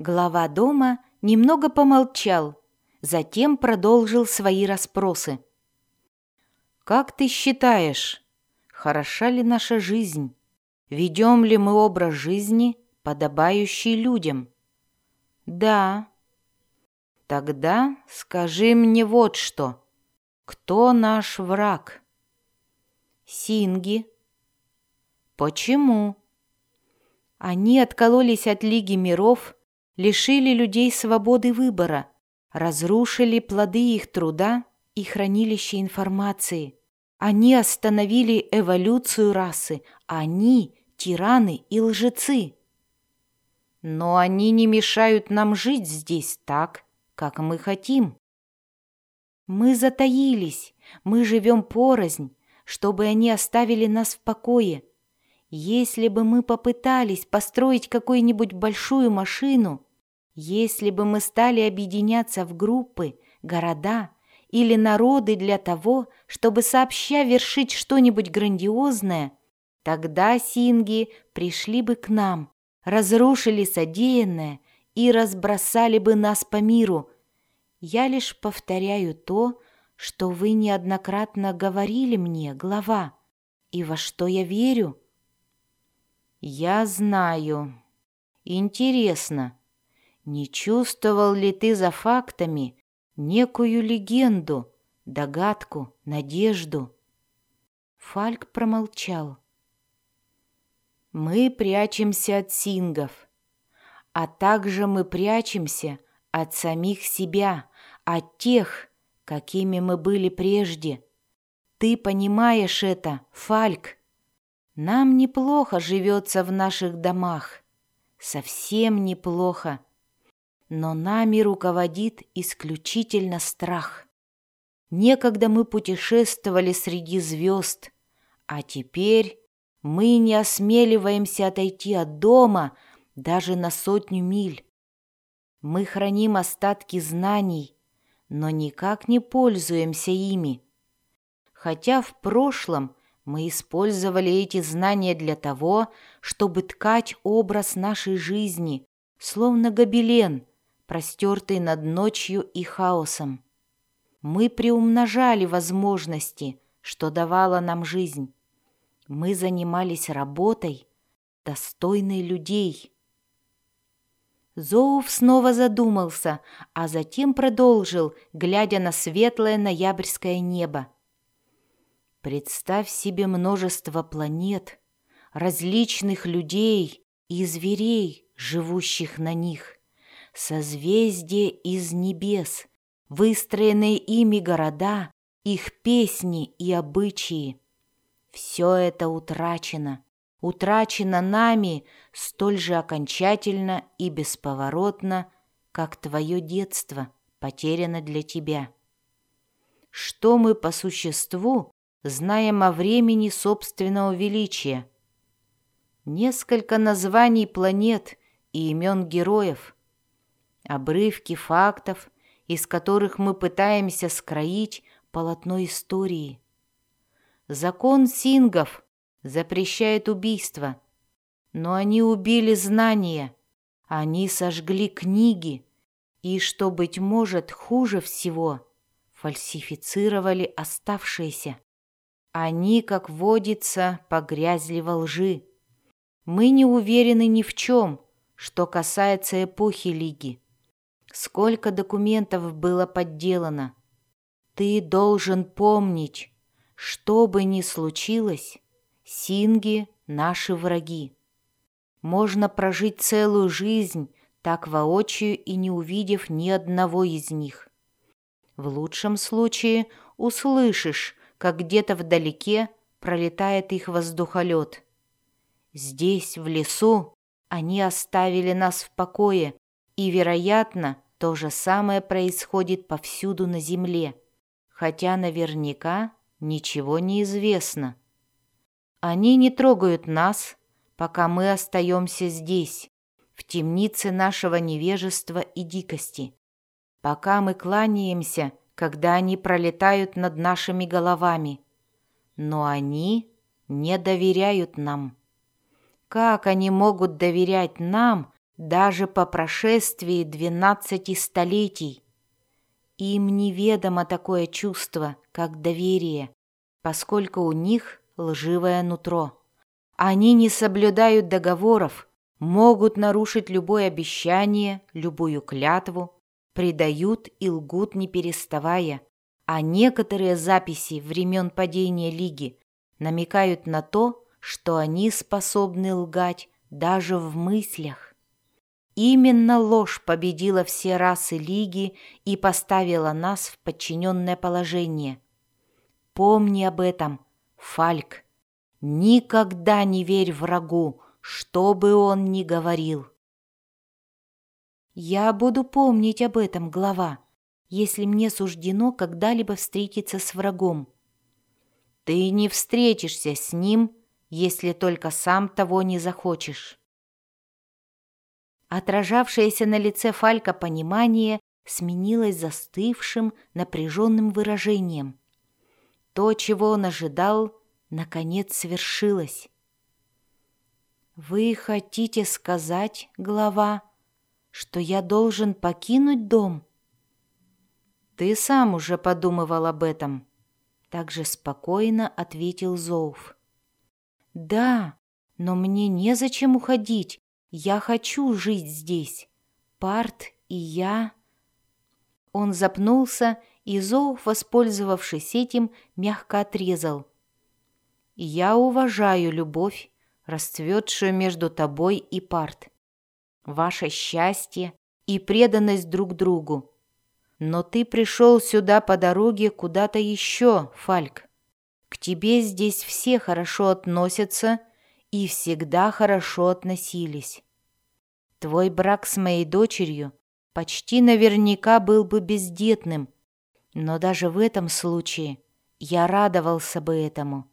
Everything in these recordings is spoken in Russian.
Глава дома немного помолчал, затем продолжил свои расспросы. «Как ты считаешь, хороша ли наша жизнь? Ведем ли мы образ жизни, подобающий людям?» «Да». «Тогда скажи мне вот что. Кто наш враг?» «Синги». «Почему?» Они откололись от Лиги миров лишили людей свободы выбора, разрушили плоды их труда и хранилище информации. Они остановили эволюцию расы, они – тираны и лжецы. Но они не мешают нам жить здесь так, как мы хотим. Мы затаились, мы живем порознь, чтобы они оставили нас в покое. Если бы мы попытались построить какую-нибудь большую машину, если бы мы стали объединяться в группы, города или народы для того, чтобы сообща вершить что-нибудь грандиозное, тогда синги пришли бы к нам, разрушили содеянное и разбросали бы нас по миру. Я лишь повторяю то, что вы неоднократно говорили мне, глава, и во что я верю. Я знаю. Интересно, не чувствовал ли ты за фактами некую легенду, догадку, надежду? Фальк промолчал. Мы прячемся от сингов, а также мы прячемся от самих себя, от тех, какими мы были прежде. Ты понимаешь это, Фальк? Нам неплохо живется в наших домах. Совсем неплохо но нами руководит исключительно страх. Некогда мы путешествовали среди звезд, а теперь мы не осмеливаемся отойти от дома даже на сотню миль. Мы храним остатки знаний, но никак не пользуемся ими. Хотя в прошлом мы использовали эти знания для того, чтобы ткать образ нашей жизни, словно гобелен, простертый над ночью и хаосом. Мы приумножали возможности, что давала нам жизнь. Мы занимались работой, достойной людей. Зоуф снова задумался, а затем продолжил, глядя на светлое ноябрьское небо. Представь себе множество планет, различных людей и зверей, живущих на них созвездия из небес, выстроенные ими города, их песни и обычаи. Все это утрачено, утрачено нами столь же окончательно и бесповоротно, как твое детство потеряно для тебя. Что мы по существу знаем о времени собственного величия? Несколько названий планет и имен героев – обрывки фактов, из которых мы пытаемся скроить полотно истории. Закон сингов запрещает убийство, но они убили знания, они сожгли книги и, что, быть может, хуже всего, фальсифицировали оставшиеся. Они, как водится, погрязли во лжи. Мы не уверены ни в чем, что касается эпохи Лиги. Сколько документов было подделано. Ты должен помнить, что бы ни случилось, синги — наши враги. Можно прожить целую жизнь, так воочию и не увидев ни одного из них. В лучшем случае услышишь, как где-то вдалеке пролетает их воздухолет. Здесь, в лесу, они оставили нас в покое, и, вероятно, то же самое происходит повсюду на Земле, хотя наверняка ничего не известно. Они не трогают нас, пока мы остаемся здесь, в темнице нашего невежества и дикости, пока мы кланяемся, когда они пролетают над нашими головами. Но они не доверяют нам. Как они могут доверять нам, даже по прошествии двенадцати столетий. Им неведомо такое чувство, как доверие, поскольку у них лживое нутро. Они не соблюдают договоров, могут нарушить любое обещание, любую клятву, предают и лгут не переставая, а некоторые записи времен падения Лиги намекают на то, что они способны лгать даже в мыслях. Именно ложь победила все расы Лиги и поставила нас в подчиненное положение. Помни об этом, Фальк. Никогда не верь врагу, что бы он ни говорил. Я буду помнить об этом, глава, если мне суждено когда-либо встретиться с врагом. Ты не встретишься с ним, если только сам того не захочешь. Отражавшееся на лице Фалька понимание сменилось застывшим, напряженным выражением. То, чего он ожидал, наконец свершилось. «Вы хотите сказать, глава, что я должен покинуть дом?» «Ты сам уже подумывал об этом», — также спокойно ответил Зоуф. «Да, но мне незачем уходить. Я хочу жить здесь. Парт и я...» Он запнулся, и Зоуф, воспользовавшись этим, мягко отрезал. «Я уважаю любовь, расцветшую между тобой и Парт. Ваше счастье и преданность друг другу. Но ты пришел сюда по дороге куда-то еще, Фальк. К тебе здесь все хорошо относятся и всегда хорошо относились. Твой брак с моей дочерью почти наверняка был бы бездетным, но даже в этом случае я радовался бы этому.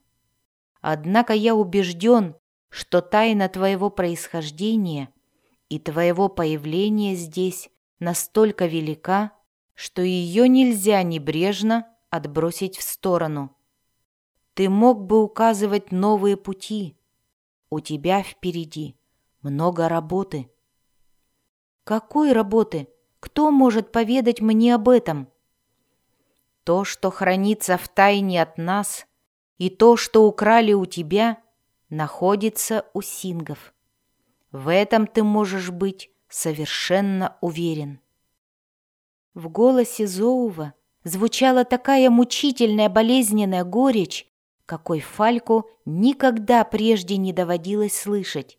Однако я убежден, что тайна твоего происхождения и твоего появления здесь настолько велика, что ее нельзя небрежно отбросить в сторону. Ты мог бы указывать новые пути. У тебя впереди много работы. Какой работы? Кто может поведать мне об этом? То, что хранится в тайне от нас, и то, что украли у тебя, находится у сингов. В этом ты можешь быть совершенно уверен. В голосе Зоува звучала такая мучительная болезненная горечь, какой Фальку никогда прежде не доводилось слышать.